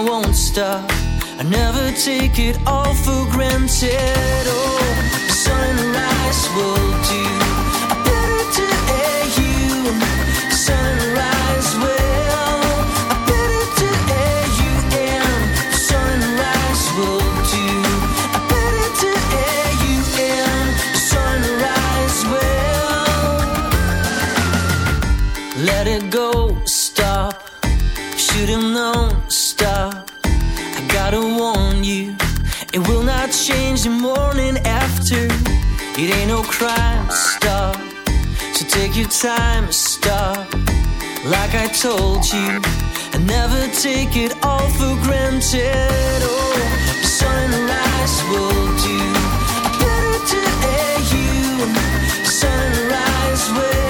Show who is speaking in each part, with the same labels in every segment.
Speaker 1: I won't stop. I never take it all for granted. Oh, sunrise will do. It ain't no crime. Stop. So take your time. Stop. Like I told you. And never take it all for granted. Oh, sunrise will do. Better to air you. Sunrise will.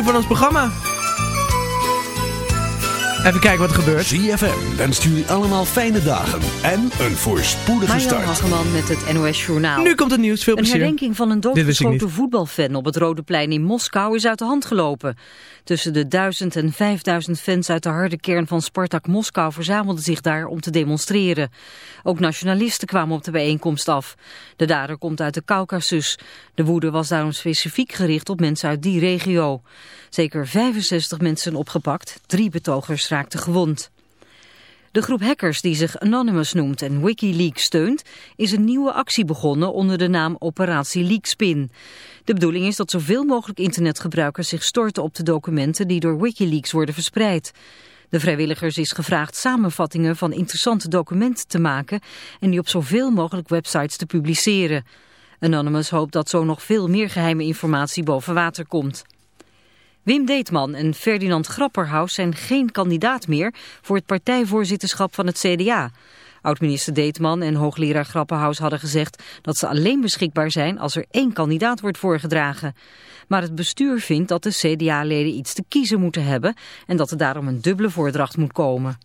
Speaker 2: Van ons programma. Even kijken wat er gebeurt.
Speaker 3: ZFM wenst jullie allemaal fijne dagen en een voorspoedige
Speaker 4: Marjan
Speaker 3: start.
Speaker 4: Hageman met het NOS Journaal.
Speaker 2: Nu komt het nieuws, veel
Speaker 4: Een
Speaker 2: plezier.
Speaker 4: herdenking van een doodgeschoten voetbalfan op het Rode Plein in Moskou is uit de hand gelopen. Tussen de 1000 en 5000 fans uit de harde kern van Spartak Moskou verzamelden zich daar om te demonstreren. Ook nationalisten kwamen op de bijeenkomst af. De dader komt uit de Caucasus. De woede was daarom specifiek gericht op mensen uit die regio. Zeker 65 mensen opgepakt, drie betogers raakten gewond. De groep hackers die zich Anonymous noemt en Wikileaks steunt, is een nieuwe actie begonnen onder de naam Operatie Leakspin. De bedoeling is dat zoveel mogelijk internetgebruikers zich storten op de documenten die door Wikileaks worden verspreid. De vrijwilligers is gevraagd samenvattingen van interessante documenten te maken en die op zoveel mogelijk websites te publiceren. Anonymous hoopt dat zo nog veel meer geheime informatie boven water komt. Wim Deetman en Ferdinand Grapperhaus zijn geen kandidaat meer voor het partijvoorzitterschap van het CDA. Oud-minister Deetman en hoogleraar Grapperhaus hadden gezegd dat ze alleen beschikbaar zijn als er één kandidaat wordt voorgedragen. Maar het bestuur vindt dat de CDA-leden iets te kiezen moeten hebben en dat er daarom een dubbele voordracht moet komen.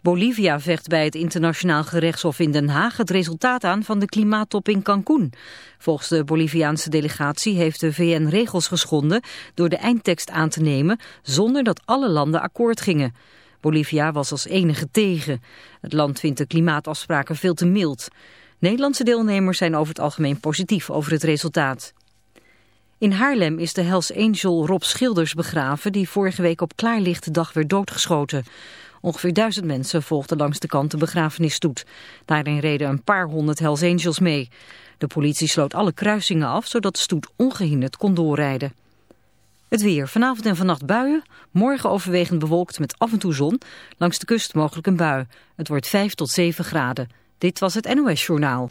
Speaker 4: Bolivia vecht bij het internationaal gerechtshof in Den Haag het resultaat aan van de klimaattop in Cancún. Volgens de Boliviaanse delegatie heeft de VN regels geschonden door de eindtekst aan te nemen zonder dat alle landen akkoord gingen. Bolivia was als enige tegen. Het land vindt de klimaatafspraken veel te mild. Nederlandse deelnemers zijn over het algemeen positief over het resultaat. In Haarlem is de Hells Angel Rob Schilders begraven die vorige week op klaarlichte dag werd doodgeschoten. Ongeveer duizend mensen volgden langs de kant de begrafenisstoet. Daarin reden een paar honderd Hells Angels mee. De politie sloot alle kruisingen af, zodat de stoet ongehinderd kon doorrijden. Het weer. Vanavond en vannacht buien. Morgen overwegend bewolkt met af en toe zon. Langs de kust mogelijk een bui. Het wordt 5 tot 7 graden. Dit was het NOS Journaal.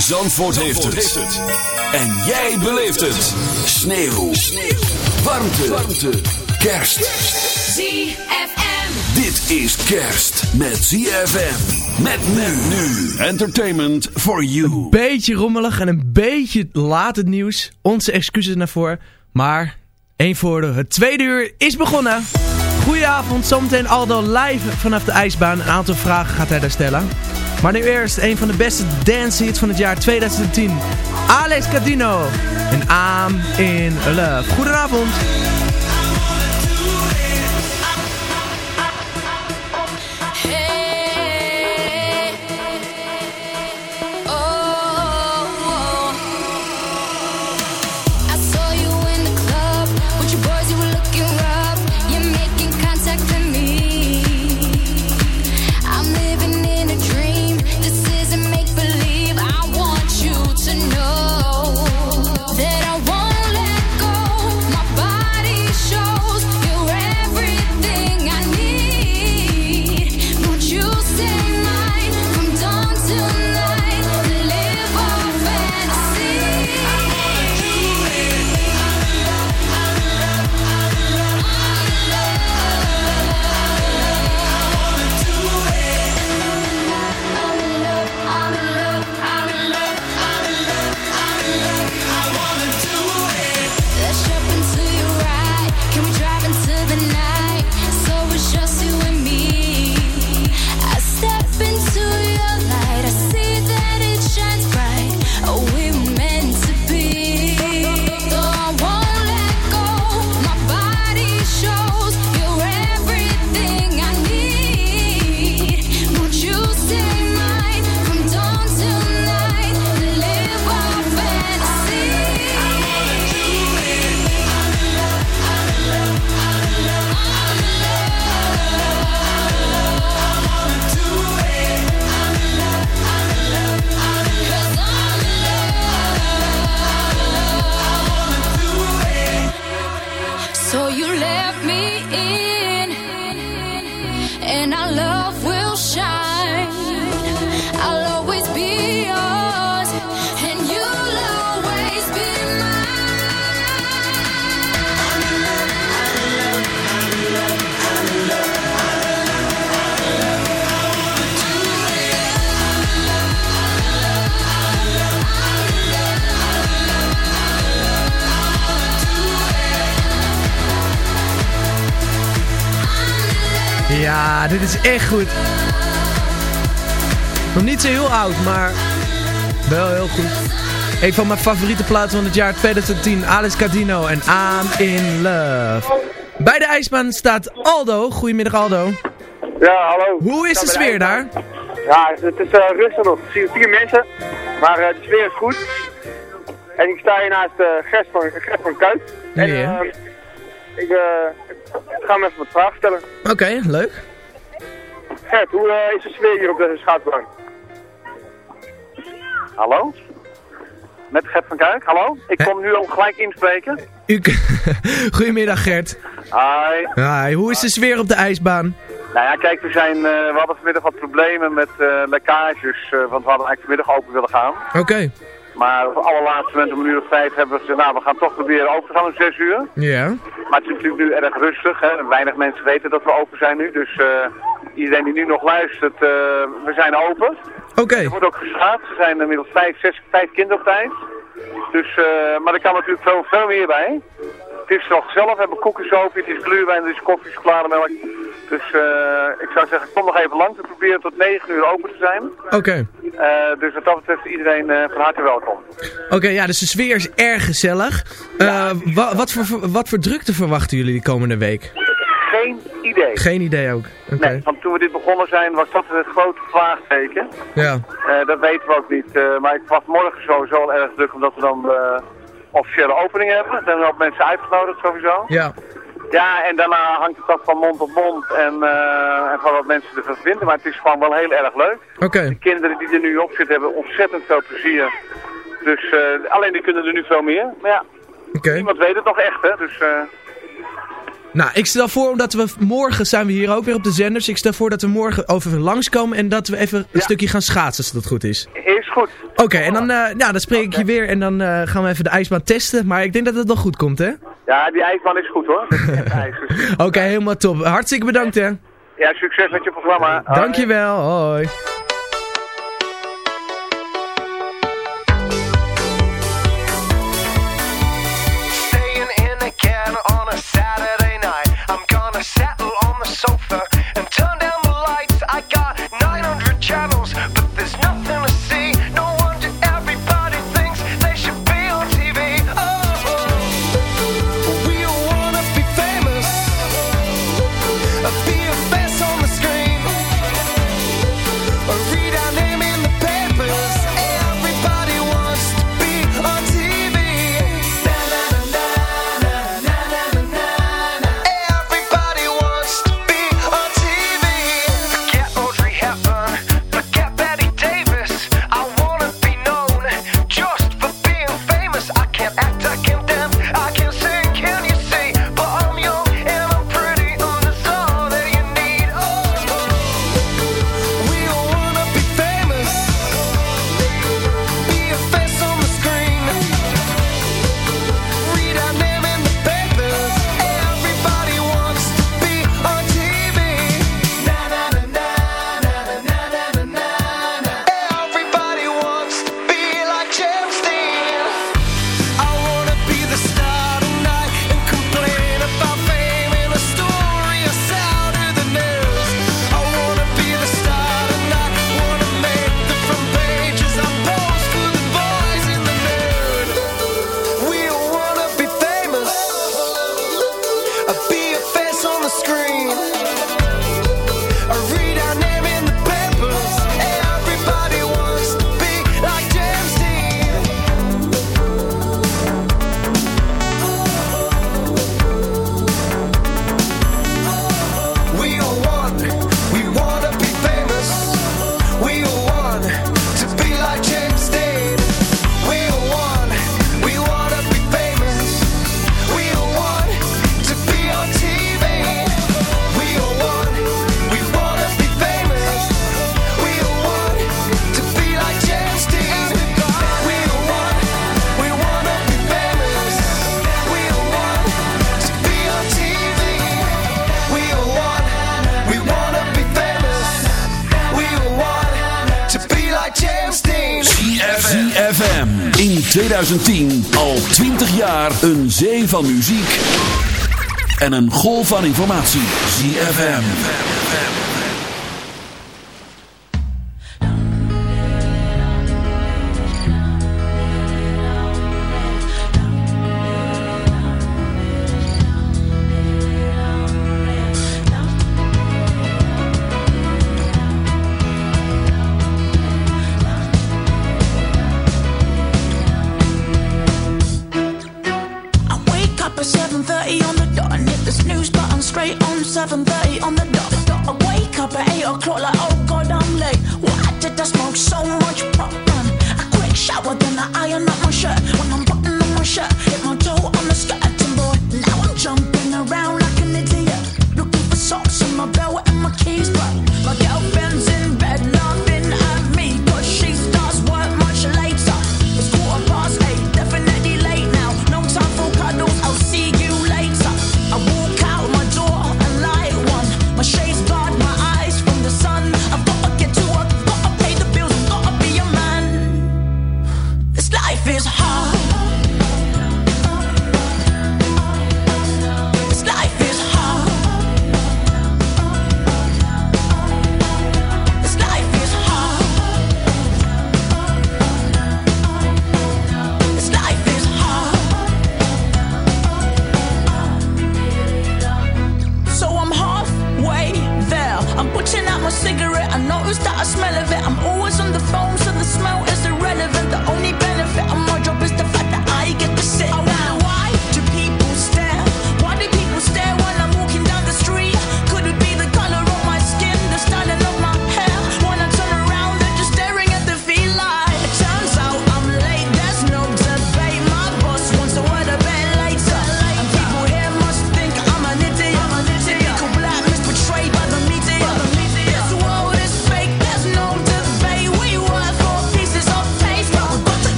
Speaker 3: Zandvoort, heeft, het. En jij beleeft het. Sneeuw. Sneeuw. Warmte. Warmte. Kerst.
Speaker 5: ZFM.
Speaker 3: Dit is kerst met ZFM. Met men nu. Entertainment for you.
Speaker 6: Beetje rommelig en een beetje laat het nieuws. Onze excuses naar voren. Maar één voordeel. Het tweede uur is begonnen. Goedenavond, zometeen Aldo live vanaf de ijsbaan. Een aantal vragen gaat hij daar stellen. Maar nu eerst een van de beste dance hits van het jaar 2010. Alex Cadino en I'm in Love. Goedenavond. Een van mijn favoriete plaatsen van het jaar 2010, Alice Cadino en I'm in Love. Bij de ijsbaan staat Aldo. Goedemiddag Aldo.
Speaker 7: Ja, hallo.
Speaker 6: Hoe is de sfeer daar?
Speaker 7: Ja, het is uh, rustig nog. Ik zie vier mensen, maar uh, de sfeer is goed. En ik sta hier naast uh, Gert, van, Gert van Kuit. En,
Speaker 6: ja.
Speaker 7: ik ga hem even wat vragen stellen.
Speaker 6: Oké, okay, leuk.
Speaker 7: Gert, hoe uh, is de sfeer hier op de schaatsbaan? Hallo? Met Gert van Kuik. Hallo, ik kom nu ook gelijk inspreken.
Speaker 8: U... Goedemiddag Gert.
Speaker 7: Hi.
Speaker 8: Hi, hoe is de sfeer op de ijsbaan?
Speaker 7: Nou ja, kijk, we, zijn, eh, we hadden vanmiddag wat problemen met eh, lekkages, eh, want we hadden eigenlijk vanmiddag open willen gaan.
Speaker 8: Oké.
Speaker 7: Maar op het allerlaatste moment, om een uur of vijf, hebben we gezegd, nou, we gaan toch proberen open te gaan om zes uur.
Speaker 8: Ja.
Speaker 7: Maar het is natuurlijk nu erg rustig, hè. Weinig mensen weten dat we open zijn nu, dus iedereen die nu nog luistert, eh, we zijn open.
Speaker 8: Oké.
Speaker 7: Er wordt ook geschaat, er zijn inmiddels vijf, zes, vijf kinderen op tijd. Dus, eh, maar er kan natuurlijk veel, veel meer bij. Het is wel gezellig, we hebben koekensoop, het is gluurwijn, het is koffie, chocolademelk. Dus eh, ik zou zeggen, kom nog even lang. We proberen tot 9 uur open te zijn.
Speaker 8: Oké.
Speaker 7: Eh, dus wat dat betreft iedereen eh, van harte welkom.
Speaker 8: Oké, ja, dus de sfeer is erg gezellig. Wa- wat, voor, wat voor drukte verwachten jullie de komende week?
Speaker 7: Geen idee.
Speaker 8: Geen idee ook.
Speaker 7: Nee, want toen we dit begonnen zijn was dat het grote vraagteken.
Speaker 8: Ja.
Speaker 7: Eh, dat weten we ook niet. Eh, maar ik verwacht morgen sowieso al erg druk omdat we dan de officiële opening hebben. Er zijn een hoop mensen uitgenodigd sowieso.
Speaker 8: Ja.
Speaker 7: Ja, en daarna hangt het af van mond tot mond en, eh, en van wat mensen ervan vinden. Maar het is gewoon wel heel erg leuk.
Speaker 8: Oké.
Speaker 7: De kinderen die er nu op zitten hebben ontzettend veel plezier. Dus eh, alleen die kunnen er nu veel meer. Maar ja,
Speaker 8: Oké.
Speaker 7: niemand weet het nog echt hè. Dus eh,
Speaker 8: Nou, ik stel voor, omdat we morgen zijn we hier ook weer op de zenders. Ik stel voor dat we morgen over langskomen en dat we even een
Speaker 7: Ja.
Speaker 8: stukje gaan schaatsen, als dat goed is.
Speaker 7: is goed.
Speaker 8: Oké, en dan, eh, ja, dan spreek ik je weer en dan eh, gaan we even de ijsbaan testen. Maar ik denk dat het wel goed komt, hè?
Speaker 7: Ja, die ijsbaan is goed hoor.
Speaker 8: Oké, helemaal top. Hartstikke bedankt, hè?
Speaker 7: Ja, succes met je programma.
Speaker 8: Dankjewel, hoi.
Speaker 9: En een golf van informatie. ZFM.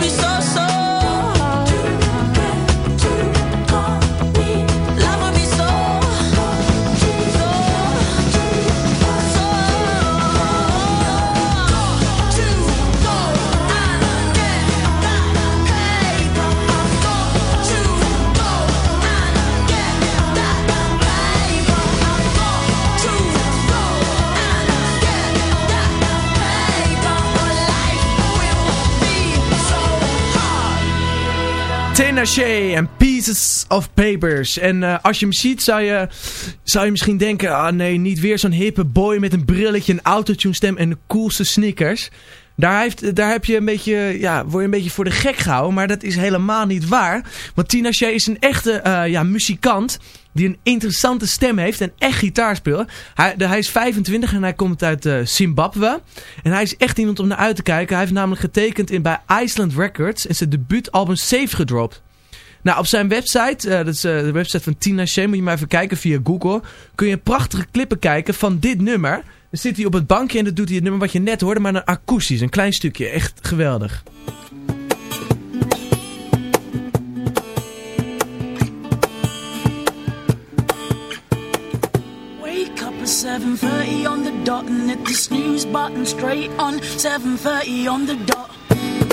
Speaker 9: Be so so
Speaker 2: Tenache en Pieces of Papers. En eh, als je hem ziet, zou je, zou je misschien denken... Ah nee, niet weer zo'n hippe boy met een brilletje, een autotune stem en de coolste sneakers. Daar, heeft, daar heb je een beetje, ja, word je een beetje voor de gek gehouden. Maar dat is helemaal niet waar. Want Tinashe is een echte eh, ja, muzikant die een interessante stem heeft en echt gitaar speelt. Hij, de- hij is 25 en hij komt uit eh, Zimbabwe. En hij is echt iemand om naar uit te kijken. Hij heeft namelijk getekend in, bij Iceland Records en zijn debuutalbum Safe gedropt. Nou, op zijn website, eh, dat is eh, de website van Tina Shea, moet je maar even kijken via Google. Kun je prachtige clippen kijken van dit nummer. Dan zit hij op het bankje en dat doet hij het nummer wat je net hoorde, maar een akoestisch, een klein stukje. Echt geweldig.
Speaker 9: Wake up at 7.30 on the dot and hit the snooze button straight on 7.30 on the dot.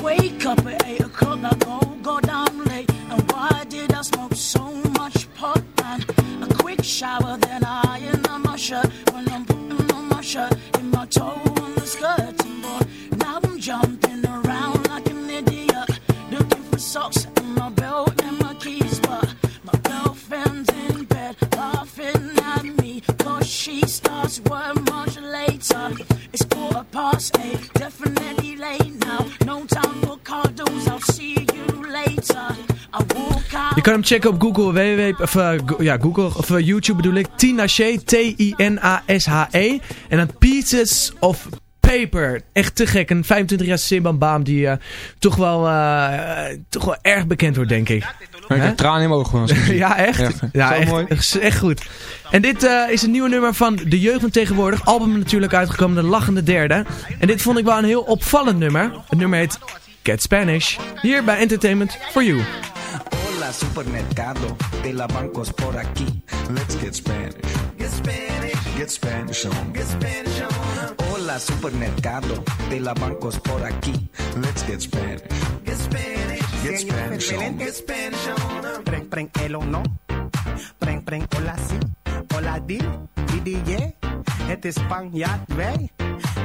Speaker 9: Wake up at 8 o'clock like oh god I'm late and why did I smoke so much pot and a quick shower then I in my shirt when I'm putting on my shirt in my toe on the skirting board. Now I'm jumping around like an idiot looking for socks in my belt and my keys but my girlfriend's in bed laughing at me cause she starts work much later. It's quarter past eight,
Speaker 2: Je kan hem checken op Google, www, of, eh, ja, Google, of eh, YouTube bedoel ik. Tina Shea, T-I-N-A-S-H-E. En dan Pieces of Paper. Echt te gek. Een 25 jaar Simbambaam die eh, toch, wel, toch wel erg bekend wordt, denk ik.
Speaker 10: Ik heb tranen in mijn ogen.
Speaker 2: ja, echt? Ja, echt,
Speaker 10: mooi.
Speaker 2: echt, goed. En dit is een nieuwe nummer van de jeugd van tegenwoordig. Album natuurlijk uitgekomen, de lachende derde. En dit vond ik wel een heel opvallend nummer. Het nummer heet Cat Spanish. Hier bij Entertainment for You.
Speaker 11: Hola, supermercado de la bancos por aquí. Let's get Spanish. Get Spanish. Get Spanish on. Get Spanish on. Hola, supermercado de la bancos por aquí. Let's get Spanish. Get Spanish. Get Spanish on. Get Spanish on. Preng, preng, el o no. Preng, preng, hola si. Hola di. Di, di, yeah. Het is Spanjaard, wij.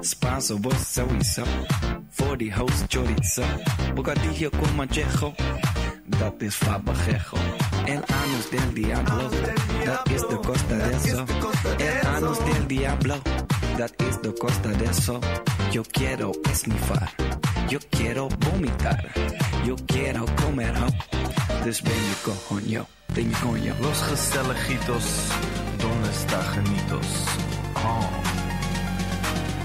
Speaker 11: Spanso, vos sowieso. Voor die host chorizo. Bocadillo con manchejo. Dat is fabajejo. El anus del diablo. Dat is de costa de eso. El anus del diablo. Dat is de costa de eso. Yo quiero esnifar. Yo quiero vomitar. Yo quiero comer. Dus ben je coño. Ben je coño.
Speaker 10: Los gezelligitos, donde está genitos? Oh.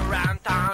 Speaker 12: Around town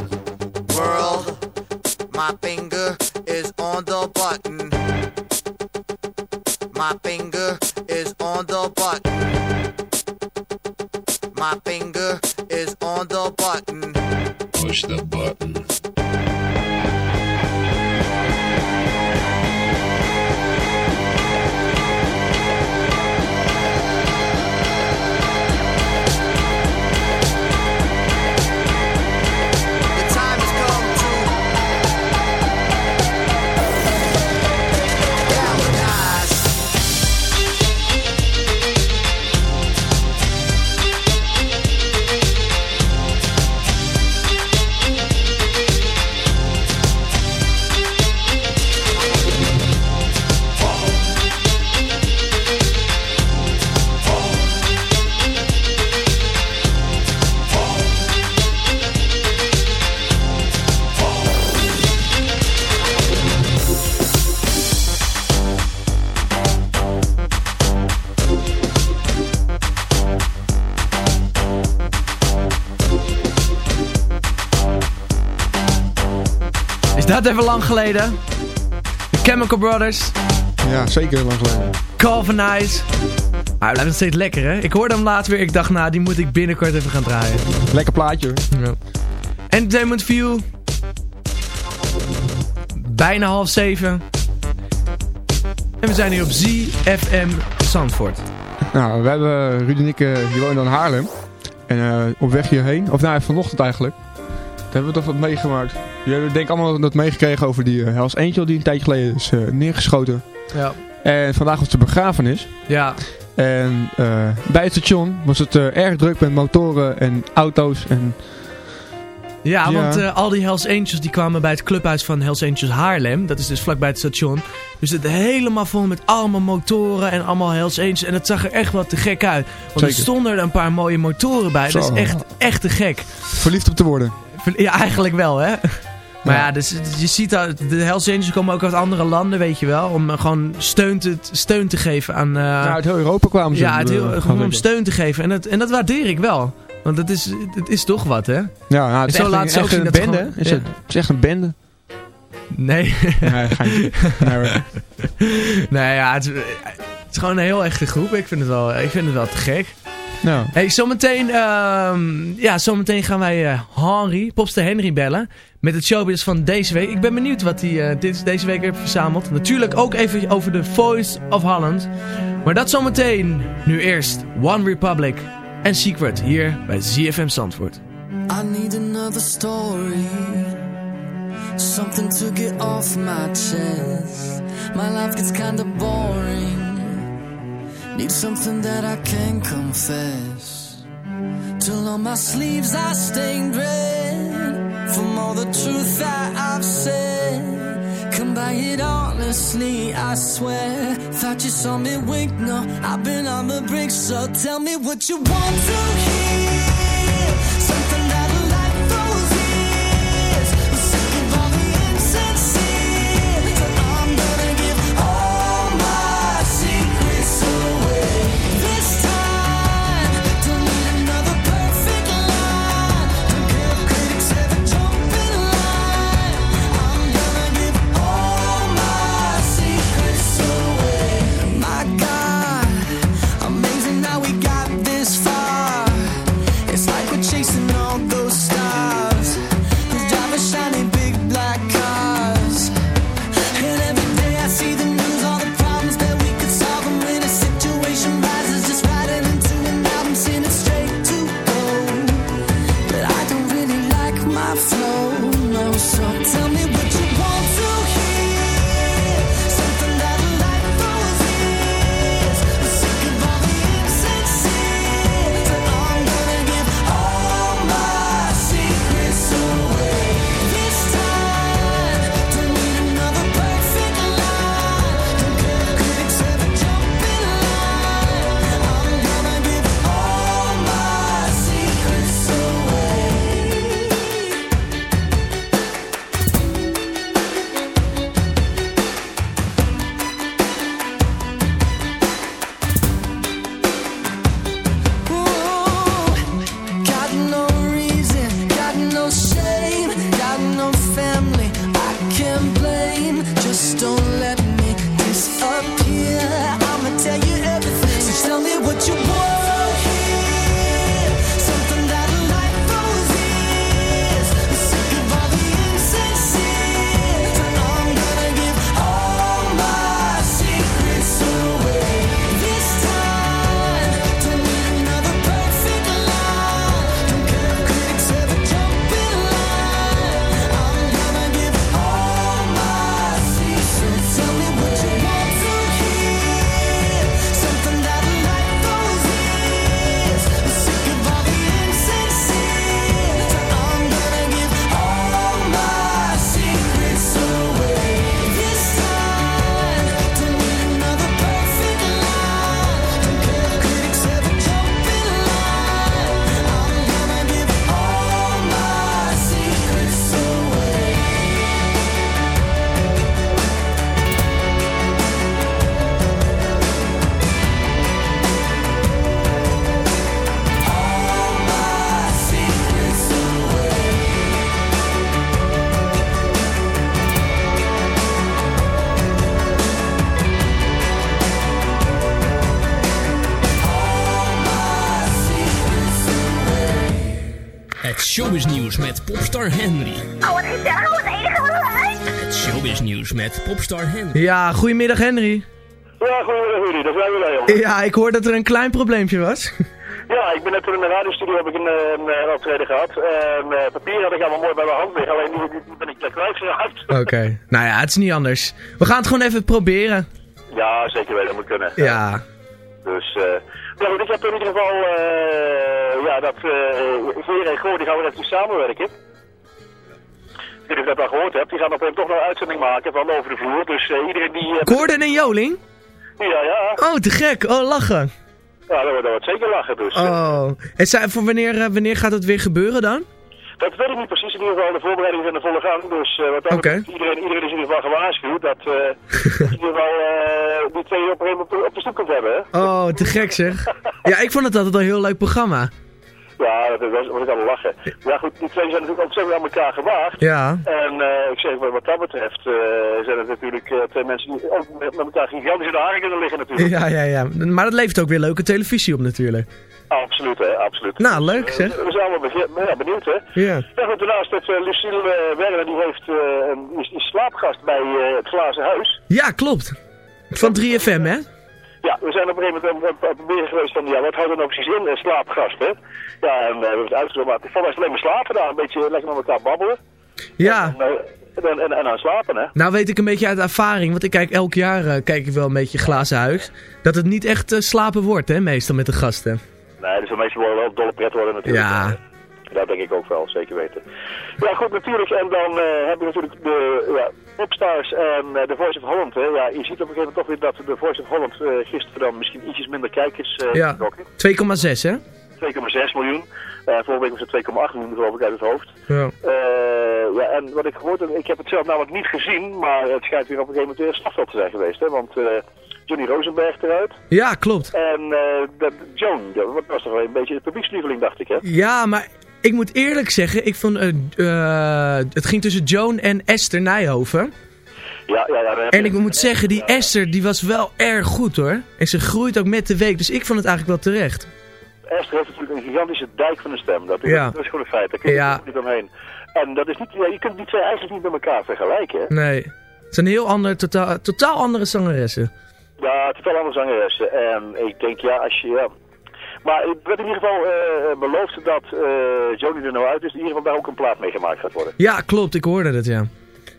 Speaker 2: Dat even lang geleden? De Chemical Brothers,
Speaker 13: Ja, zeker lang geleden.
Speaker 2: Calvin Eyes. Maar hij blijft nog steeds lekker, hè? Ik hoorde hem laatst weer. Ik dacht, nou, die moet ik binnenkort even gaan draaien.
Speaker 13: Lekker plaatje hoor.
Speaker 2: Ja. Entertainment View. Bijna half zeven. En we zijn hier op ZFM Zandvoort.
Speaker 13: Nou, we hebben Ruud en ik, eh, die wonen in Haarlem. En eh, op weg hierheen, of nou vanochtend eigenlijk, daar hebben we toch wat meegemaakt. Jullie hebben denk allemaal dat meegekregen over die uh, Hells Angel die een tijdje geleden is eh, neergeschoten.
Speaker 2: Ja.
Speaker 13: En vandaag was de begrafenis.
Speaker 2: Ja.
Speaker 13: En eh, bij het station was het eh, erg druk met motoren en auto's en...
Speaker 2: Ja,
Speaker 13: Ja.
Speaker 2: want eh, al die Hells Angels die kwamen bij het clubhuis van Hells Angels Haarlem. Dat is dus vlakbij het station. Dus het helemaal vol met allemaal motoren en allemaal Hells Angels. En het zag er echt wat te gek uit. Want
Speaker 13: Zeker.
Speaker 2: er stonden er een paar mooie motoren bij. Dat is echt, echt te gek.
Speaker 13: Verliefd op te worden.
Speaker 2: Ja, eigenlijk wel, hè? Maar ja, dus je ziet dat de Hells Angels komen ook uit andere landen, weet je wel. Om eh, gewoon steun te, steun te geven aan... eh,
Speaker 13: Nou, uit heel Europa kwamen ze.
Speaker 2: ja, heel,
Speaker 13: eh,
Speaker 2: gewoon om steun te geven. En dat, en dat waardeer ik wel. Want het is, het is toch wat, hè?
Speaker 13: Ja, nou, het is
Speaker 2: Zo
Speaker 13: echt,
Speaker 2: laat
Speaker 13: een, echt
Speaker 2: dat
Speaker 13: bende.
Speaker 2: gewoon-
Speaker 13: is
Speaker 2: ja.
Speaker 13: het, het is echt een bende.
Speaker 2: Nee.
Speaker 13: Nee, geintje. Nee,
Speaker 2: nee, ja, het is, het is gewoon een heel echte groep. Ik vind het wel, ik vind het wel te gek.
Speaker 13: Nou,
Speaker 2: Hey, zometeen, ehm, ja, zometeen gaan wij eh, Henry, popster Henry bellen. Met het showbiz van deze week. Ik ben benieuwd wat hij eh, dit, deze week heeft verzameld. Natuurlijk ook even over de Voice of Holland. Maar dat zometeen. Nu eerst One Republic en Secret hier bij ZFM Zandvoort.
Speaker 1: I need another story. Something to get off my chest. My life gets kinda boring. Need something that I can confess. Till on my sleeves I stained red. From all the truth that I've said. Come by it honestly, I swear. Thought you saw me wink, no, I've been on the brink. So tell me what you want to hear.
Speaker 14: Showbiz nieuws met popstar Henry.
Speaker 15: Oh, wat gezellig, wat enige wat.
Speaker 14: Het showbiz nieuws met popstar Henry.
Speaker 2: Ja, goedemiddag Henry.
Speaker 16: Ja, goedemiddag Rudy, daar zijn we bij, jongen.
Speaker 2: Ja, ik hoor dat er een klein probleempje was.
Speaker 16: Ja, ik ben net in de radiostudio heb ik een, eh, een, een optreden gehad. En eh, papier had ik allemaal mooi bij mijn hand liggen, alleen die, die- die ben ik daar kwijtgeraakt.
Speaker 2: Oké. Nou ja, het is niet anders. We gaan het gewoon even proberen.
Speaker 16: Ja, zeker weten, dat moet kunnen.
Speaker 2: Ja.
Speaker 16: Dus, eh ja, goed, ik heb in ieder geval, eh ja, dat Veer en Goor, die gaan we net samenwerken. Ik weet niet of je dat al gehoord hebt, die gaan op een toch nog een uitzending maken van Over de Vloer. Dus eh, iedereen die...
Speaker 2: Gordon en Joling?
Speaker 16: ja, ja.
Speaker 2: Oh, te gek. Oh, lachen.
Speaker 16: Ja, dat wordt, dat wordt zeker lachen, dus.
Speaker 2: Oh. En voor wanneer, wanneer gaat het weer gebeuren dan?
Speaker 16: Dat weet ik niet precies. In ieder geval, de voorbereidingen zijn in volle gang. Dus eh, wat dat betreft, iedereen, iedereen is in ieder geval gewaarschuwd dat eh in ieder geval eh, die twee op, op, op de stoep kunt hebben. Hè?
Speaker 2: Oh, te gek zeg. Ja, ik vond het altijd een heel leuk programma.
Speaker 16: Ja, dat was, was ik aan het lachen. Ja goed, die twee zijn natuurlijk ontzettend aan elkaar gewaagd.
Speaker 2: Ja.
Speaker 16: En ik zeg, wat wat dat betreft zijn het natuurlijk twee mensen die ook met, met elkaar gigantisch in de haren kunnen liggen natuurlijk.
Speaker 2: Ja, ja, ja. Maar dat levert ook weer leuke televisie op natuurlijk.
Speaker 16: Absoluut, hè, absoluut.
Speaker 2: Nou, leuk
Speaker 16: Eh,
Speaker 2: zeg.
Speaker 16: we zijn allemaal bege- ja, benieuwd, hè.
Speaker 2: Ja.
Speaker 16: Ja goed, daarnaast heeft uh, Lucille eh, Werner, die heeft, een, is, is slaapgast bij het Glazen Huis.
Speaker 2: Ja, klopt. Van 3FM, hè?
Speaker 16: Ja, we zijn op een gegeven moment aan het proberen geweest van, ja, wat houdt er nou precies in, een slaapgast, hè? Ja, en we hebben het uitgezocht, maar volgens mij is het alleen maar slapen daar, een beetje lekker met elkaar babbelen.
Speaker 2: Ja.
Speaker 16: En, en, en, en aan slapen, hè?
Speaker 2: Nou weet ik een beetje uit ervaring, want ik kijk elk jaar kijk ik wel een beetje glazen huis. Dat het niet echt slapen wordt, hè, meestal met de gasten.
Speaker 16: Nee, dus de meeste worden wel dolle pret worden natuurlijk.
Speaker 2: Ja.
Speaker 16: Dat denk ik ook wel, zeker weten. Ja, goed, natuurlijk. En dan eh hebben we natuurlijk de ja, Popstars en eh, de Voice of Holland. Hè. Ja, je ziet op een gegeven moment toch weer dat de Voice of Holland eh, gisteren dan misschien ietsjes minder kijkers eh
Speaker 2: Ja.
Speaker 16: getrokken.
Speaker 2: 2,6 hè?
Speaker 16: 2,6 miljoen. Eh vorige week was het 2,8 miljoen geloof ik uit het hoofd.
Speaker 2: Ja.
Speaker 16: Eh, ja, en wat ik gehoord heb, ik heb het zelf namelijk niet gezien, maar het schijnt weer op een gegeven moment weer strafveld te zijn geweest. Hè, want eh, Johnny Rosenberg eruit.
Speaker 2: Ja, klopt.
Speaker 16: En eh dat, Joan, dat was toch wel een beetje de publiekslieveling, dacht ik, hè?
Speaker 2: Ja, maar ik moet eerlijk zeggen, ik vond, eh, eh, het ging tussen Joan en Esther Nijhoven.
Speaker 16: Ja, ja, ja.
Speaker 2: En ik moet zeggen, die Esther, die was wel erg goed hoor. En ze groeit ook met de week, dus ik vond het eigenlijk wel terecht.
Speaker 16: Esther heeft natuurlijk een gigantische dijk van een stem. Dat is, dat is gewoon een feit. Daar kun je niet omheen. En dat is niet, ja, je kunt die twee eigenlijk niet met elkaar vergelijken. Hè?
Speaker 2: Nee. Het zijn heel andere, totaal, totaal andere zangeressen.
Speaker 16: Ja, totaal andere zangeressen. En ik denk, ja, als je... Ja. Maar het werd in ieder geval eh, beloofd dat eh Joni er nou uit is. In ieder geval daar ook een plaat mee gemaakt gaat worden.
Speaker 2: Ja, klopt, ik hoorde dat ja.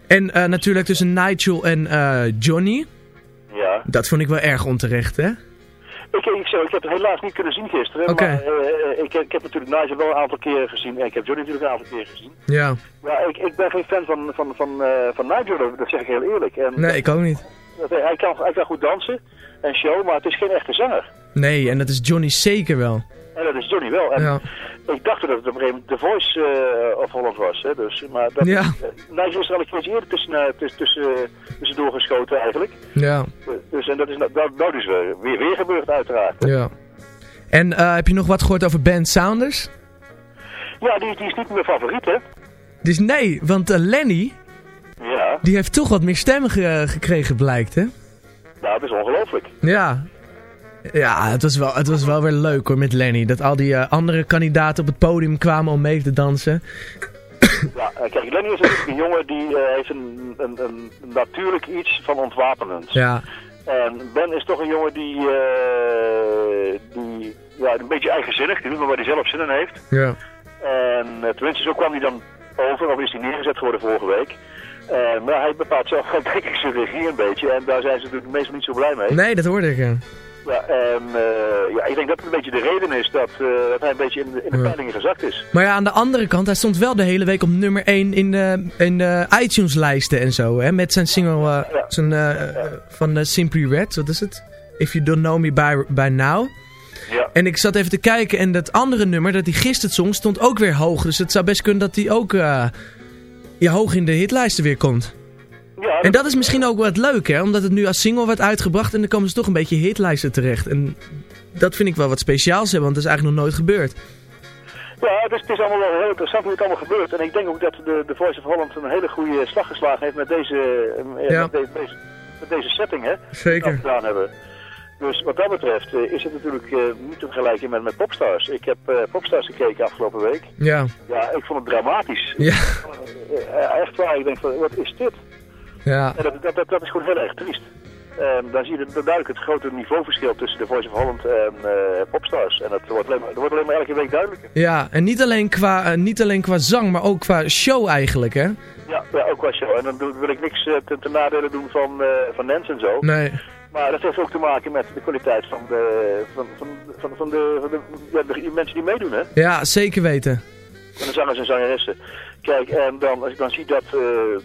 Speaker 2: En eh, natuurlijk tussen Nigel en eh, Johnny.
Speaker 16: Ja.
Speaker 2: Dat vond ik wel erg onterecht, hè?
Speaker 16: Ik, ik, zeg, ik heb het helaas niet kunnen zien gisteren.
Speaker 2: Oké.
Speaker 16: Maar eh, ik, ik heb natuurlijk Nigel wel een aantal keren gezien. En ik heb Johnny natuurlijk een aantal keren gezien.
Speaker 2: Ja.
Speaker 16: Ja, ik, ik ben geen fan van, van, van, eh, van Nigel, dat- dat zeg ik heel eerlijk. En,
Speaker 2: Nee, ik ook niet.
Speaker 16: Dat- hij, kan, hij kan goed dansen en show, maar het is geen echte zanger.
Speaker 2: Nee, en dat is Johnny zeker wel.
Speaker 16: En dat is Johnny wel. En
Speaker 2: Ja.
Speaker 16: ik dacht dat het op een gegeven moment The Voice eh, of Holland was. Hè, dus, maar dat,
Speaker 2: Ja.
Speaker 16: eh, Nigel is er al een keertje eerder tussen, eh, tussen, tussen, tussendoor geschoten eigenlijk.
Speaker 2: Ja,
Speaker 16: Dus, en dat is nou, nou, nou dus weer, weer, gebeurd uiteraard.
Speaker 2: ja. En heb je nog wat gehoord over Ben Saunders?
Speaker 16: Ja, die, die is niet meer favoriet hè.
Speaker 2: Dus nee, want Lenny,
Speaker 16: Ja,
Speaker 2: die heeft toch wat meer stemmen ge- gekregen blijkt, hè?
Speaker 16: nou het is ongelooflijk.
Speaker 2: Ja. Ja, het was, wel, het was wel weer leuk hoor met Lenny. Dat al die eh, andere kandidaten op het podium kwamen om mee te dansen.
Speaker 16: Ja, eh, kijk, Lenny is natuurlijk een jongen die eh, heeft een, een, een natuurlijk iets van ontwapenend.
Speaker 2: Ja,
Speaker 16: En Ben is toch een jongen die, die ja, een beetje eigenzinnig, die doet maar waar hij zelf zin in heeft.
Speaker 2: ja.
Speaker 16: En tenminste, zo kwam hij dan over, of is hij neergezet geworden vorige week. Eh, maar hij bepaalt zelf denk ik zijn regie een beetje. En daar zijn ze natuurlijk meestal niet zo blij mee.
Speaker 2: Nee, dat hoorde ik. ja.
Speaker 16: Ja, en eh, ja, ik denk dat het een beetje de reden is dat, eh, dat hij een beetje in de, in de
Speaker 2: Ja.
Speaker 16: peilingen gezakt is.
Speaker 2: Maar ja, aan de andere kant, hij stond wel de hele week op nummer 1 in de, in iTunes-lijsten en zo. Hè? Met zijn single zijn, van Simply Red, wat is het? If You Don't Know Me By, by Now.
Speaker 16: Ja.
Speaker 2: En ik zat even te kijken en dat andere nummer dat hij gisteren zong stond ook weer hoog. Dus het zou best kunnen dat hij ook ja, hoog in de hitlijsten weer komt.
Speaker 16: Ja,
Speaker 2: En dat is misschien ook wel het leuke, hè? omdat het nu als single werd uitgebracht en dan komen ze toch een beetje hitlijsten terecht. En dat vind ik wel wat speciaals hebben, want dat is eigenlijk nog nooit gebeurd.
Speaker 16: Ja, het is, het is allemaal wel heel interessant hoe het allemaal gebeurt. En ik denk ook dat de, de Voice of Holland een hele goede slag geslagen heeft met deze, eh,
Speaker 2: Ja.
Speaker 16: met, de- deze, met deze setting, hè.
Speaker 2: Zeker.
Speaker 16: We gedaan hebben. Dus wat dat betreft eh, is het natuurlijk eh, niet te vergelijken met, met Popstars. Ik heb eh, Popstars gekeken afgelopen week.
Speaker 2: Ja.
Speaker 16: Ja, ik vond het dramatisch.
Speaker 2: Ja.
Speaker 16: Echt waar, ik denk van, wat is dit?
Speaker 2: Ja.
Speaker 16: En dat, dat, dat, is gewoon heel erg triest. En dan zie je de- duidelijk het grote niveauverschil tussen de Voice of Holland en eh, Popstars. En dat wordt alleen maar, dat wordt alleen maar elke week duidelijker.
Speaker 2: Ja, en niet alleen, qua, niet alleen qua zang, maar ook qua show eigenlijk, hè?
Speaker 16: Ja, ja ook wel zo. En dan wil ik niks eh, ten, ten nadele doen van, van Nens en zo.
Speaker 2: Nee.
Speaker 16: Maar dat heeft ook te maken met de kwaliteit van de, van, van, van, van de, van de, ja, de mensen die meedoen, hè.
Speaker 2: Ja, zeker weten.
Speaker 16: Van de zangers en zangeressen. Kijk, en dan, als ik dan zie dat, eh,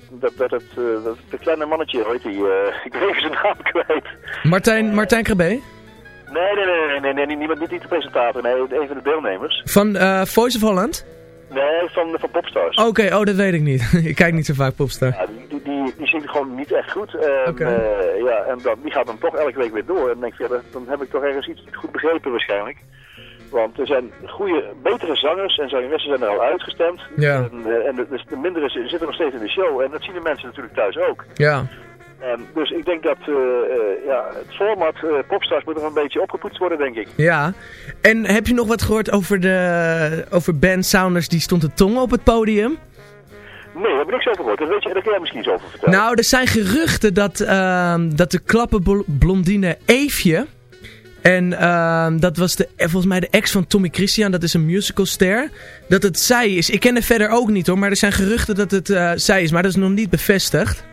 Speaker 16: dat, dat, het, eh, dat het kleine mannetje, hoe heet die, eh, ik ben even zijn naam kwijt.
Speaker 2: Martijn, Martijn Krabbe?
Speaker 16: Nee, nee, nee, nee, nee, nee, niet, niet, niet de presentator, nee, een van de deelnemers.
Speaker 2: Van Voice of Holland?
Speaker 16: Nee, van, van Popstars.
Speaker 2: Oké, oh, dat weet ik niet. ik kijk niet zo vaak Popstar.
Speaker 16: Ja, die, die, die, zingt gewoon niet echt goed. En, eh, ja, en dan, die gaat dan toch elke week weer door. En dan denk ik, ja, dat- dan heb ik toch ergens iets niet goed begrepen waarschijnlijk. Want er zijn goede, betere zangers en zangeressen zijn er al uitgestemd.
Speaker 2: Ja.
Speaker 16: En, eh, en de, dus de mindere zi- zitten nog steeds in de show. En dat zien de mensen natuurlijk thuis ook.
Speaker 2: Ja.
Speaker 16: En dus ik denk dat eh, ja, het format Popstars moet nog een beetje opgepoetst worden, denk ik.
Speaker 2: Ja. En heb je nog wat gehoord over, de, over Ben Saunders die stond te tongen op het podium?
Speaker 16: Nee, daar heb ik niks over gehoord. Dat weet je, daar kun jij misschien iets over vertellen.
Speaker 2: Nou, er zijn geruchten dat, ehm, dat de klappenblondine Eefje... En ehm, dat was de, volgens mij de ex van Tommy Christian, dat is een musicalster. Dat het zij is. Ik ken het verder ook niet hoor, maar er zijn geruchten dat het eh, zij is. Maar dat is nog niet bevestigd.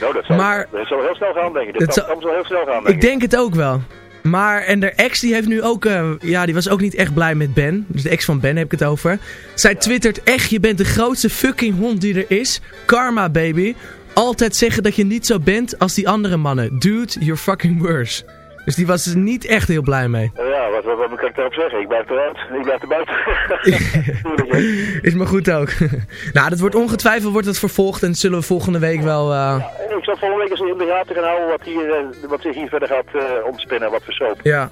Speaker 16: Nou, dat zou,
Speaker 2: Maar-
Speaker 16: dat zou heel snel gaan, denk ik.
Speaker 2: Dat
Speaker 16: Dat
Speaker 2: zou
Speaker 16: heel snel gaan, denk
Speaker 2: Ik denk het ook wel. Maar, en de ex die heeft nu ook, eh, ja, die was ook niet echt blij met Ben. Dus de ex van Ben heb ik het over. Zij twittert echt, je bent de grootste fucking hond die er is. Karma, baby. Altijd zeggen dat je niet zo bent als die andere mannen. Dude, you're fucking worse. Dus die was er niet echt heel blij mee.
Speaker 16: Ja, wat, wat, wat kan ik daarop zeggen? Ik blijf eruit. Ik blijf er buiten.
Speaker 2: Is maar goed ook. nou, dat wordt ongetwijfeld wordt het vervolgd en zullen we volgende week wel... eh,
Speaker 16: Ik zal volgende week eens in de gaten gaan houden wat, hier, eh, wat zich hier verder gaat eh ontspinnen, wat voor soap.
Speaker 2: ja,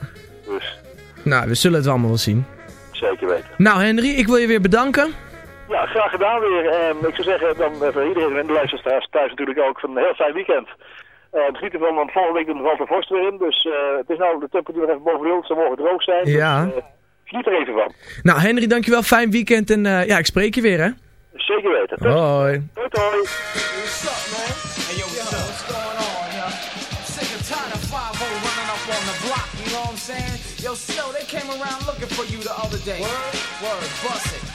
Speaker 16: Dus,
Speaker 2: nou, we zullen het allemaal wel zien.
Speaker 16: zeker weten.
Speaker 2: Nou, Henry, ik wil je weer bedanken.
Speaker 16: Ja, graag gedaan weer. En ik zou zeggen, dan voor iedereen en de luisteraars thuis natuurlijk ook van een heel fijn weekend. Eh geniet ervan, want volgende week doen we Walter Vorst weer in. Dus eh, het is nou de temperatuur even boven nul, het zal morgen droog zijn.
Speaker 2: Ja.
Speaker 16: Dus, eh, geniet er even van.
Speaker 2: Nou, Henry, dankjewel. Fijn weekend en eh, ja, ik spreek je weer, hè.
Speaker 16: Zeker weten. Tot
Speaker 2: Hoi.
Speaker 16: Hoi, hoi.
Speaker 10: What's up, man? Hey, yo, what's, up? what's going on, yo? Sick and tired of 5 running up on the block, you know what I'm saying? Yo, Snow, they came around looking for you the other day. Word? Word, bust it.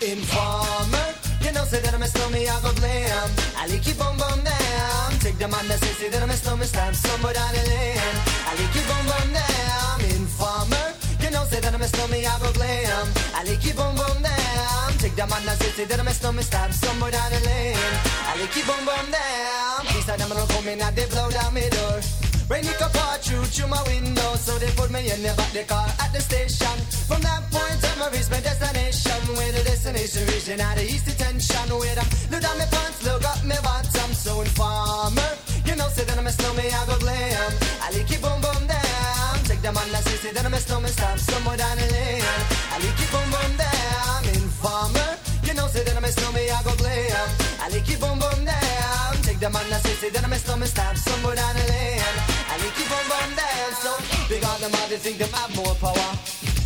Speaker 17: Informer, you know, say that I'm a stormy, I go blam. I like you bum bum down. Take the man that say, say that I'm a stormy, stamp somewhere down the lane. I like you bum bum down. Informer, you know, say that I'm a stormy, I go glam. I like you bum bum down. Take the man that say, say that I'm a stormy, stamp somewhere down the lane. I like you bum bum down. I don't come in and they blow down my door. Rain it up all through through my window, so they put me in the back the car at the station. From that point on, I reached my destination. Where the destination region at the east detention. Where I look down my pants, look up my bottom. So informer, you know, say that I'm a snowman, I go glam. I like it boom boom down. Take the man that say, say that I'm a snowman, stop somewhere down the lane. I like it boom boom down. Informer, you know, say that I'm a snowman, I go glam. I like it boom boom down. Take the man that say, say that I'm a snowman, stop somewhere down the lane. I like it boom boom down. So big on them, they think them have more power.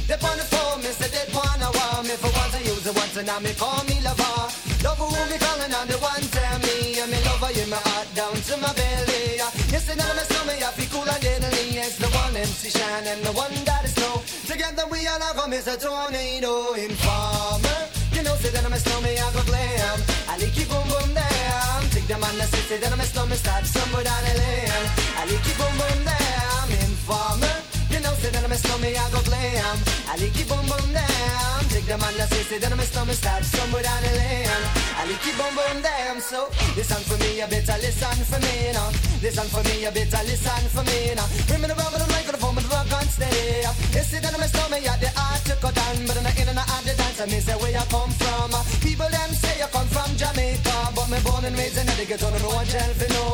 Speaker 17: They on the phone, me say they wanna wow me for once I use it once and now me call me lover. Love who me calling on the one tell me and me lover in my heart down to my belly. Yes, and I'm a stomach, I feel cool and deadly. It's the one MC Shine and the one that is snow. Together we all have a miss a tornado informer. You know, say that I'm a snowman, I go glam. I like it boom boom down. Take the man that say, say that I'm a snowman, start somewhere down the lane. I like it boom boom down. Informer. Say that I'm a snowman, I go glam. I like it boom boom down. Take the man that say, say that I'm a snowman, start somewhere down the lane. I like it boom boom down. So listen for me, you better listen for me now. Listen for me, you better listen for me now. Bring me the rubber, the microphone, but the rock on stay. You see that I'm a snowman, yeah, the art to cut down, but I'm not in and out of the dance. I mean, say where you come from. Uh. People me born and raised in the ghetto, no one tell for no.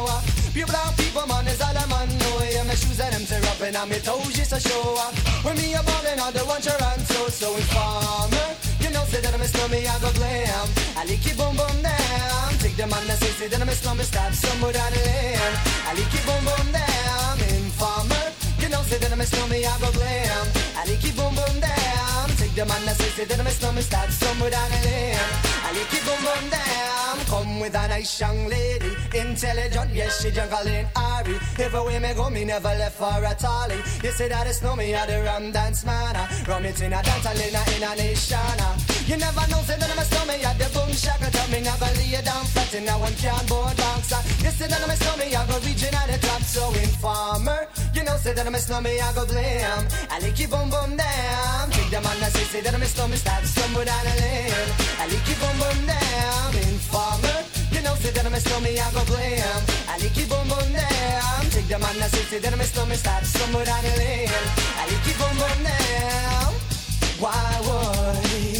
Speaker 17: Pure brown people, man, is all I'm on. know. Yeah, my shoes and them tear up and I'm my toes just to show up. When me a ballin' on the one Toronto, so informer. You know, say that I'm a snow me, I go glam. I lick it boom boom down. Take the man that says say that I'm a snow me, stop somewhere down the lane. I lick it boom boom down. Informer, you know say that I'm a snow me, I go glam. I lick it boom boom down. Take the man that says say that I'm a snow me, stop somewhere down the lane. I lick it boom boom down. Come with a nice young lady, intelligent, yes she jungle in Ari. Everywhere me go, me never left for a tally. You say that it's no me, I the rum dance man. ah. Rum it in a dance, I in a, in a nation. You never know, say that I'm a stomach, at the boom shaka. Tell me never lay down flat in a one can board box. You say that I'm a stomach, I go region at the top. So informer, you know, say that I'm a stomach, I go blame. I lick you boom boom down. Take the man that say, say that I'm a stomach, start stumble down a lane. I lick you boom boom down. Informer, you know, say that I'm a stomach, I go blame. I lick you boom boom down. Take the man that say, say that I'm a stomach, start stumble down a lane. I lick you boom boom down. Why would?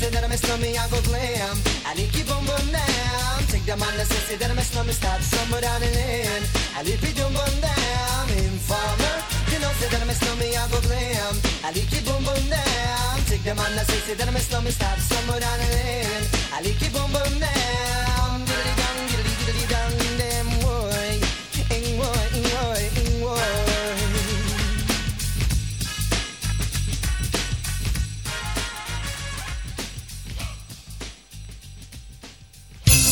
Speaker 17: say that I'm a snummy, I go glam. I need keep on boom down. Take man that says, say that I'm a snummy, start somewhere down the lane. I leave it boom boom down. Informer, you know, say that I'm a snummy, I go glam. I need keep boom boom down. Take man that says, say that I'm a snummy, start somewhere down the lane. I leave it boom boom down.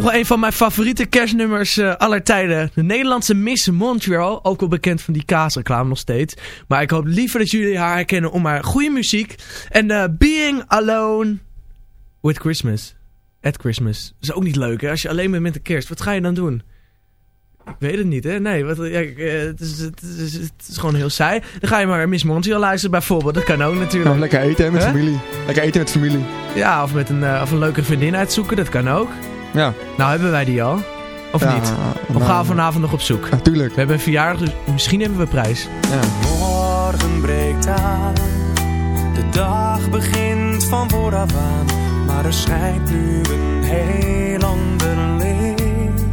Speaker 2: Toch wel een van mijn favoriete kerstnummers eh, aller tijden. De Nederlandse Miss Montreal. Ook wel bekend van die kaasreclame nog steeds. Maar ik hoop liever dat jullie haar herkennen om haar goede muziek. En eh, Being Alone with Christmas. At Christmas. Dat is ook niet leuk hè. Als je alleen bent met de kerst. Wat ga je dan doen? Ik weet het niet hè. Nee, wat, ja, eh, het, is, het, is, het is gewoon heel saai. Dan ga je maar Miss Montreal luisteren bijvoorbeeld. Dat kan ook natuurlijk.
Speaker 13: Nou, lekker eten hè, met familie. Lekker eten met familie.
Speaker 2: Ja, of met een, of een leuke vriendin uitzoeken. Dat kan ook.
Speaker 13: Ja.
Speaker 2: Nou, hebben wij die al? Of
Speaker 13: Ja,
Speaker 2: niet? Of
Speaker 13: nou,
Speaker 2: gaan we vanavond nog op zoek?
Speaker 13: Natuurlijk.
Speaker 2: We hebben een verjaardag, dus misschien hebben we prijs.
Speaker 8: Morgen breekt aan, de dag begint van vooraf aan, maar er schijnt nu een heel ander licht.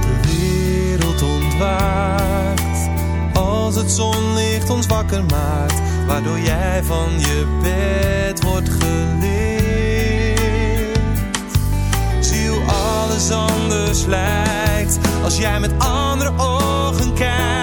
Speaker 8: De wereld ontwaakt, als het zonlicht ons wakker maakt, waardoor jij van je bed wordt geleerd. Alles anders lijkt als jij met andere ogen kijkt.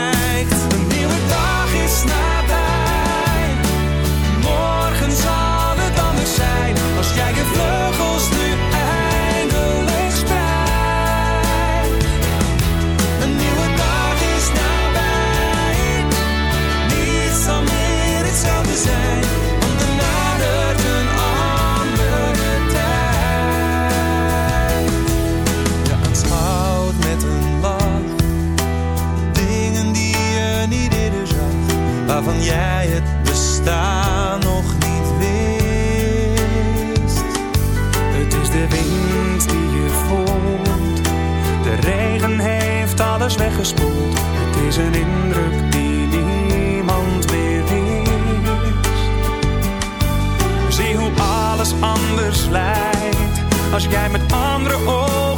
Speaker 8: Waarvan jij het bestaan nog niet wist. Het is de wind die je voelt, de regen heeft alles weggespoeld. Het is een indruk die niemand meer wist. Zie hoe alles anders lijkt als jij met andere ogen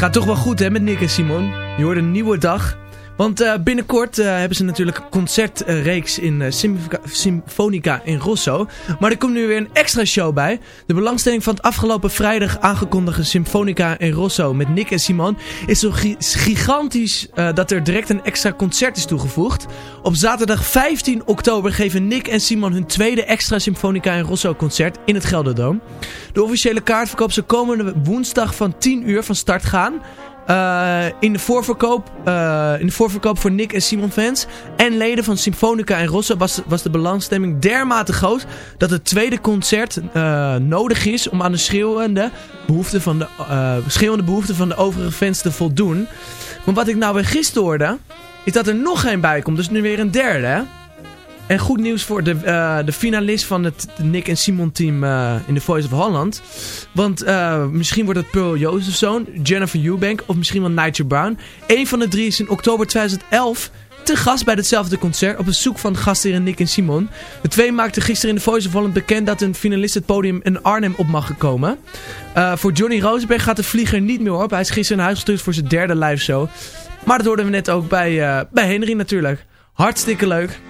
Speaker 2: gaat toch wel goed hè met Nick en Simon. Je hoort een nieuwe dag. Want eh, binnenkort eh, hebben ze natuurlijk een concertreeks in eh, Symf- Symfonica in Rosso. Maar er komt nu weer een extra show bij. De belangstelling van het afgelopen vrijdag aangekondigde Symfonica in Rosso met Nick en Simon is zo gi- gigantisch dat er direct een extra concert is toegevoegd. Op zaterdag 15 oktober geven Nick en Simon hun tweede extra Symfonica in Rosso concert in het Gelderdoom. De officiële kaartverkoop zal komende woensdag van 10 uur van start gaan. Eh, in, de voorverkoop, eh, in de voorverkoop voor Nick en Simon fans en leden van Symfonica en Rosso was, was de belangstelling dermate groot dat het tweede concert eh, nodig is om aan de schreeuwende behoeften van de, schreeuwende van de overige fans te voldoen. Maar wat ik nou weer gisteren hoorde, is dat er nog geen bij komt. Dus nu weer een derde. Hè? En goed nieuws voor de, eh, de finalist van het Nick en Simon team eh, in The Voice of Holland. Want eh, misschien wordt het Pearl Josephson, Jennifer Eubank of misschien wel Nigel Brown. Eén van de drie is in oktober 2011
Speaker 18: te gast bij hetzelfde concert op bezoek van gastheren Nick en Simon. De twee maakten gisteren in de Voice of Holland bekend dat een finalist het podium in Arnhem op mag komen. Voor Johnny Rosenberg gaat de vlieger niet meer op. Hij is gisteren naar huis gestuurd voor zijn derde live show. Maar dat hoorden we net ook bij, bij Henry natuurlijk. Hartstikke leuk.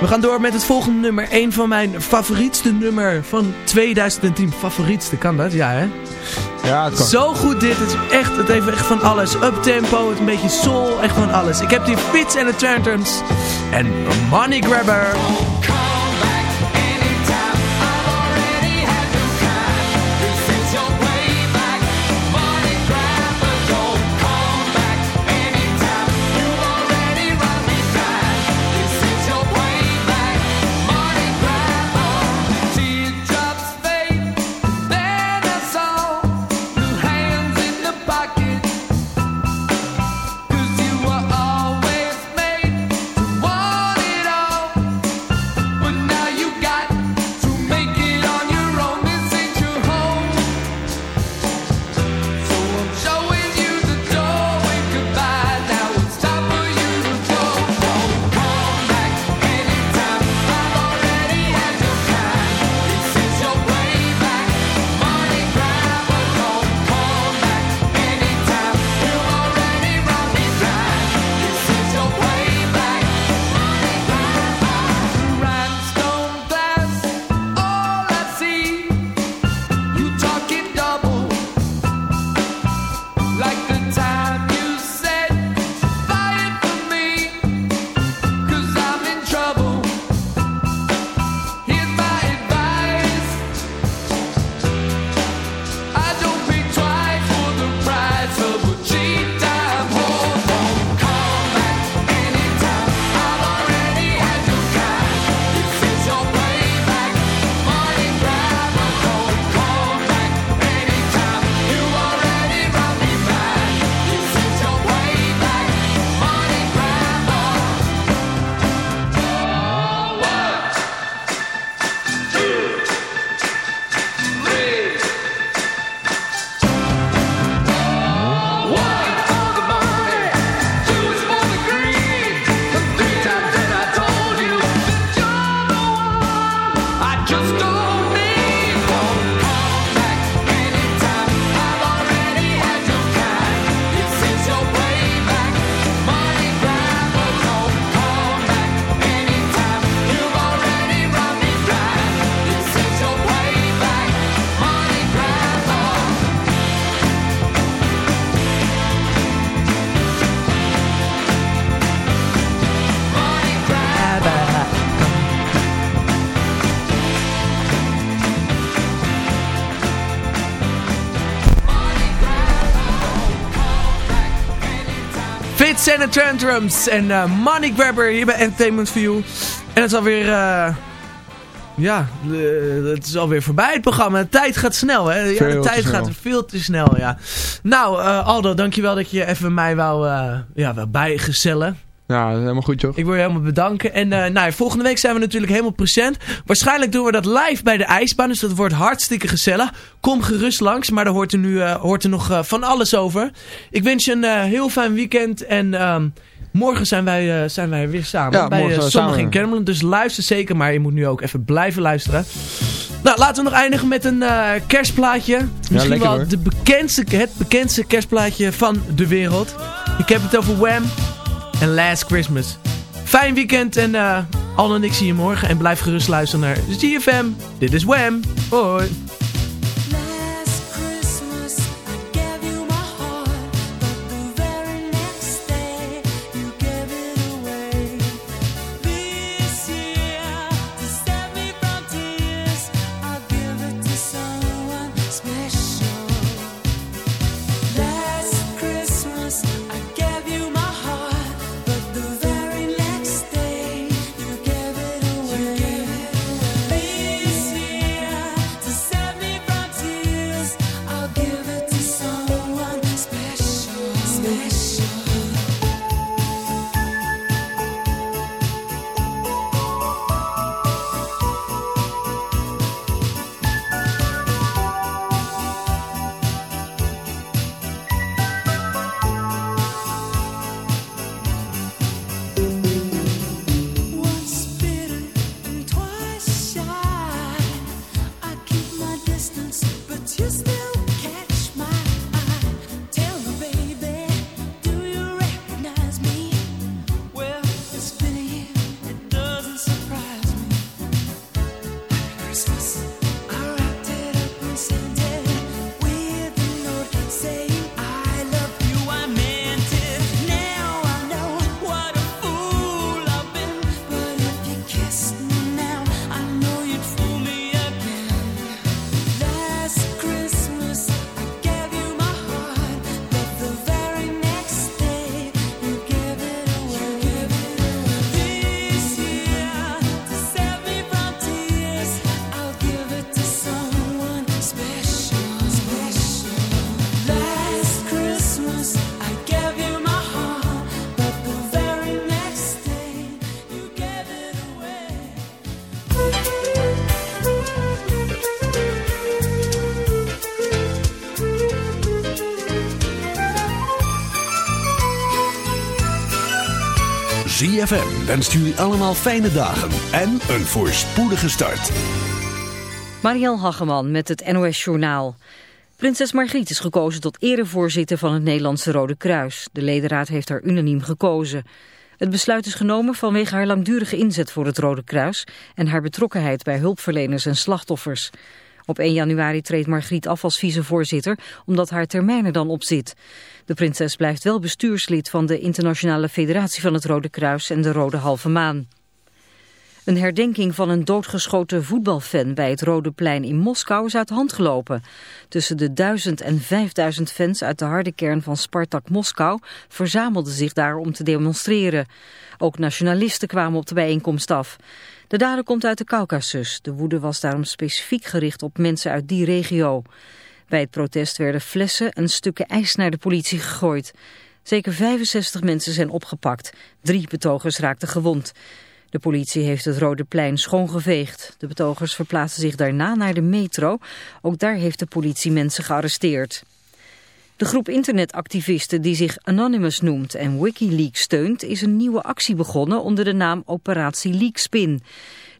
Speaker 18: We gaan door met het volgende nummer. Een van mijn favorietste nummer van 2010. Favorietste, kan dat? Ja, hè?
Speaker 13: Ja, het kan.
Speaker 18: Zo goed dit. Het, is echt, het heeft echt van alles. Uptempo, het een beetje soul, echt van alles. Ik heb die Fits en de Tantrums. En Money Grabber. De Tantrums en eh, Money Grabber hier bij Entertainment for You. En het is alweer... eh ja, eh, het is alweer voorbij het programma. De tijd gaat snel, hè? Ja, de tijd gaat veel te snel, ja. Nou, Aldo, dankjewel dat je even mij wou, ja, wou bijgezellen.
Speaker 13: Ja, helemaal goed, joh.
Speaker 18: Ik wil je helemaal bedanken. En eh, nou, volgende week zijn we natuurlijk helemaal present. Waarschijnlijk doen we dat live bij de ijsbaan. Dus dat wordt hartstikke gezellig. Kom gerust langs. Maar daar hoort er nu eh, hoort er nog eh, van alles over. Ik wens je een heel fijn weekend. En ehm, morgen zijn wij, zijn wij weer samen.
Speaker 13: Ja,
Speaker 18: bij
Speaker 13: morgen
Speaker 18: Sommigen in. Kermelen. Dus luister zeker. Maar je moet nu ook even blijven luisteren. Nou, laten we nog eindigen met een kerstplaatje. Misschien
Speaker 13: lekker,
Speaker 18: wel de bekendste, het bekendste kerstplaatje van de wereld. Ik heb het over Wham en Last Christmas. Fijn weekend en eh Al en ik zie je morgen. En blijf gerust luisteren naar ZFM. Dit is Wham. Hoi.
Speaker 3: ZFM wenst jullie allemaal fijne dagen en een voorspoedige start.
Speaker 4: Marielle Hageman met het NOS Journaal. Prinses Margriet is gekozen tot erevoorzitter van het Nederlandse Rode Kruis. De ledenraad heeft haar unaniem gekozen. Het besluit is genomen vanwege haar langdurige inzet voor het Rode Kruis... en haar betrokkenheid bij hulpverleners en slachtoffers. Op 1 januari treedt Margriet af als vicevoorzitter... omdat haar termijn er dan op zit. De prinses blijft wel bestuurslid van de Internationale Federatie van het Rode Kruis... en de Rode Halve Maan. Een herdenking van een doodgeschoten voetbalfan bij het Rode Plein in Moskou is uit hand gelopen. Tussen de 1000 en 5000 fans uit de harde kern van Spartak Moskou verzamelden zich daar om te demonstreren. Ook nationalisten kwamen op de bijeenkomst af. De dader komt uit de Caucasus. De woede was daarom specifiek gericht op mensen uit die regio. Bij het protest werden flessen en stukken ijs naar de politie gegooid. Zeker 65 mensen zijn opgepakt. Drie betogers raakten gewond. De politie heeft het Rode Plein schoongeveegd. De betogers verplaatsen zich daarna naar de metro. Ook daar heeft de politie mensen gearresteerd. De groep internetactivisten die zich Anonymous noemt en Wikileaks steunt... is een nieuwe actie begonnen onder de naam Operatie Leakspin.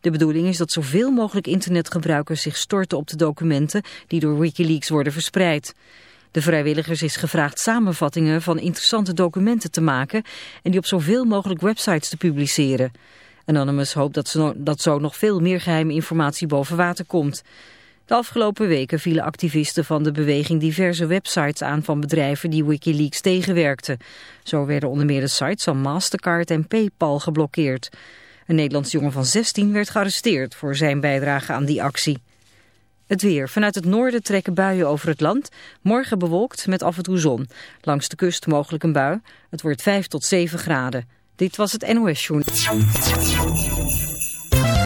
Speaker 4: De bedoeling is dat zoveel mogelijk internetgebruikers zich storten op de documenten... die door Wikileaks worden verspreid. De vrijwilligers is gevraagd samenvattingen van interessante documenten te maken... en die op zoveel mogelijk websites te publiceren. Anonymous hoopt dat, zo, dat zo nog veel meer geheime informatie boven water komt. De afgelopen weken vielen activisten van de beweging diverse websites aan van bedrijven die Wikileaks tegenwerkten. Zo werden onder meer de sites van Mastercard en Paypal geblokkeerd. Een Nederlands jongen van 16 werd gearresteerd voor zijn bijdrage aan die actie. Het weer. Vanuit het noorden trekken buien over het land. Morgen bewolkt met af en toe zon. Langs de kust mogelijk een bui. Het wordt 5 tot 7 graden. Dit was het NOS Journal.